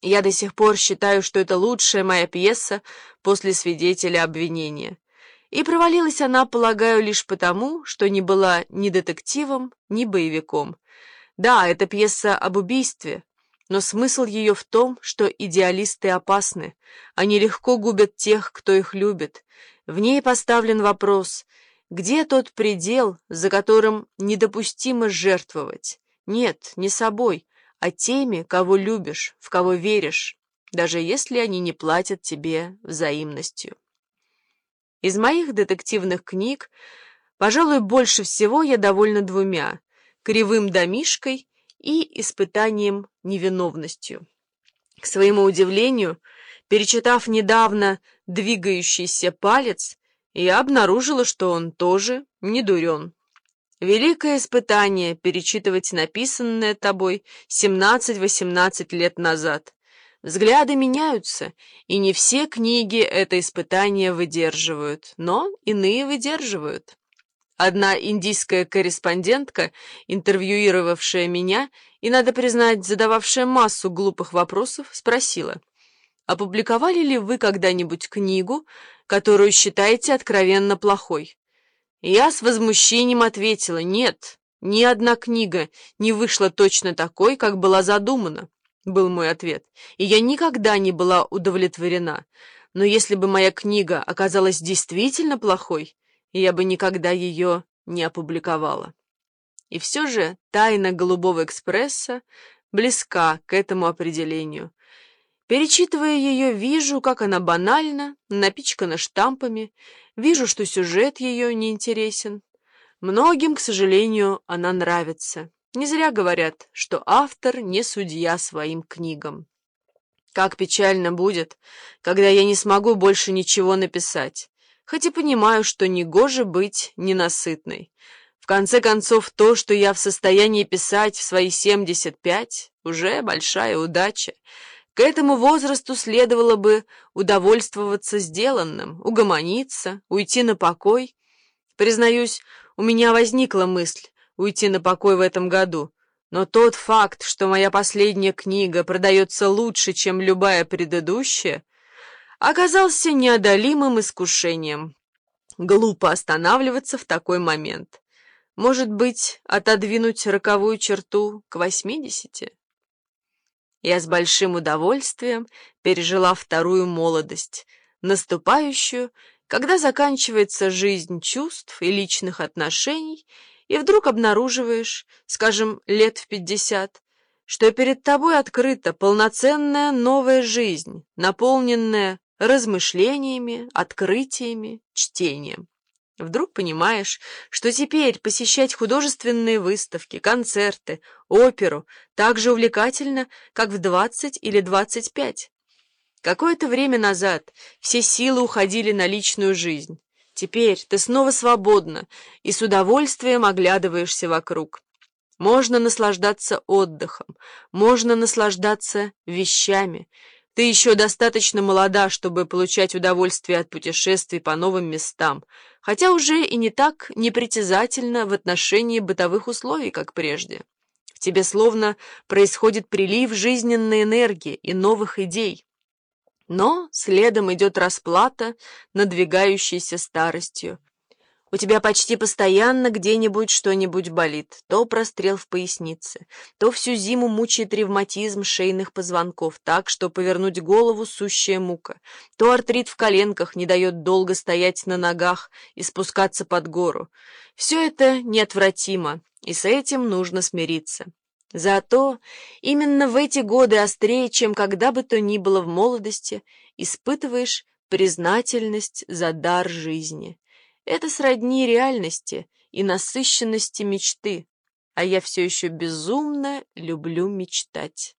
Я до сих пор считаю, что это лучшая моя пьеса после «Свидетеля обвинения». И провалилась она, полагаю, лишь потому, что не была ни детективом, ни боевиком. Да, это пьеса об убийстве, но смысл ее в том, что идеалисты опасны. Они легко губят тех, кто их любит. В ней поставлен вопрос, где тот предел, за которым недопустимо жертвовать? Нет, не собой, а теми, кого любишь, в кого веришь, даже если они не платят тебе взаимностью. Из моих детективных книг, пожалуй, больше всего я довольна двумя — «Кривым домишкой» и «Испытанием невиновностью». К своему удивлению, перечитав недавно «Двигающийся палец», я обнаружила, что он тоже не дурен. Великое испытание перечитывать написанное тобой 17-18 лет назад. Взгляды меняются, и не все книги это испытание выдерживают, но иные выдерживают. Одна индийская корреспондентка, интервьюировавшая меня и, надо признать, задававшая массу глупых вопросов, спросила, «Опубликовали ли вы когда-нибудь книгу, которую считаете откровенно плохой?» Я с возмущением ответила, «Нет, ни одна книга не вышла точно такой, как была задумана» был мой ответ, и я никогда не была удовлетворена. Но если бы моя книга оказалась действительно плохой, я бы никогда ее не опубликовала. И все же «Тайна Голубого экспресса» близка к этому определению. Перечитывая ее, вижу, как она банальна, напичкана штампами, вижу, что сюжет ее неинтересен. Многим, к сожалению, она нравится. Не зря говорят, что автор не судья своим книгам. Как печально будет, когда я не смогу больше ничего написать, хоть и понимаю, что негоже быть ненасытной. В конце концов, то, что я в состоянии писать в свои 75, уже большая удача. К этому возрасту следовало бы удовольствоваться сделанным, угомониться, уйти на покой. Признаюсь, у меня возникла мысль, уйти на покой в этом году, но тот факт, что моя последняя книга продается лучше, чем любая предыдущая, оказался неодолимым искушением. Глупо останавливаться в такой момент. Может быть, отодвинуть роковую черту к восьмидесяти? Я с большим удовольствием пережила вторую молодость, наступающую, когда заканчивается жизнь чувств и личных отношений, и вдруг обнаруживаешь, скажем, лет в пятьдесят, что перед тобой открыта полноценная новая жизнь, наполненная размышлениями, открытиями, чтением. Вдруг понимаешь, что теперь посещать художественные выставки, концерты, оперу так же увлекательно, как в 20 или 25. Какое-то время назад все силы уходили на личную жизнь. Теперь ты снова свободна и с удовольствием оглядываешься вокруг. Можно наслаждаться отдыхом, можно наслаждаться вещами. Ты еще достаточно молода, чтобы получать удовольствие от путешествий по новым местам, хотя уже и не так непритязательно в отношении бытовых условий, как прежде. В тебе словно происходит прилив жизненной энергии и новых идей. Но следом идет расплата, надвигающейся старостью. У тебя почти постоянно где-нибудь что-нибудь болит. То прострел в пояснице, то всю зиму мучает ревматизм шейных позвонков так, что повернуть голову — сущая мука. То артрит в коленках не дает долго стоять на ногах и спускаться под гору. Все это неотвратимо, и с этим нужно смириться. Зато именно в эти годы острее, чем когда бы то ни было в молодости, испытываешь признательность за дар жизни. Это сродни реальности и насыщенности мечты, а я все еще безумно люблю мечтать.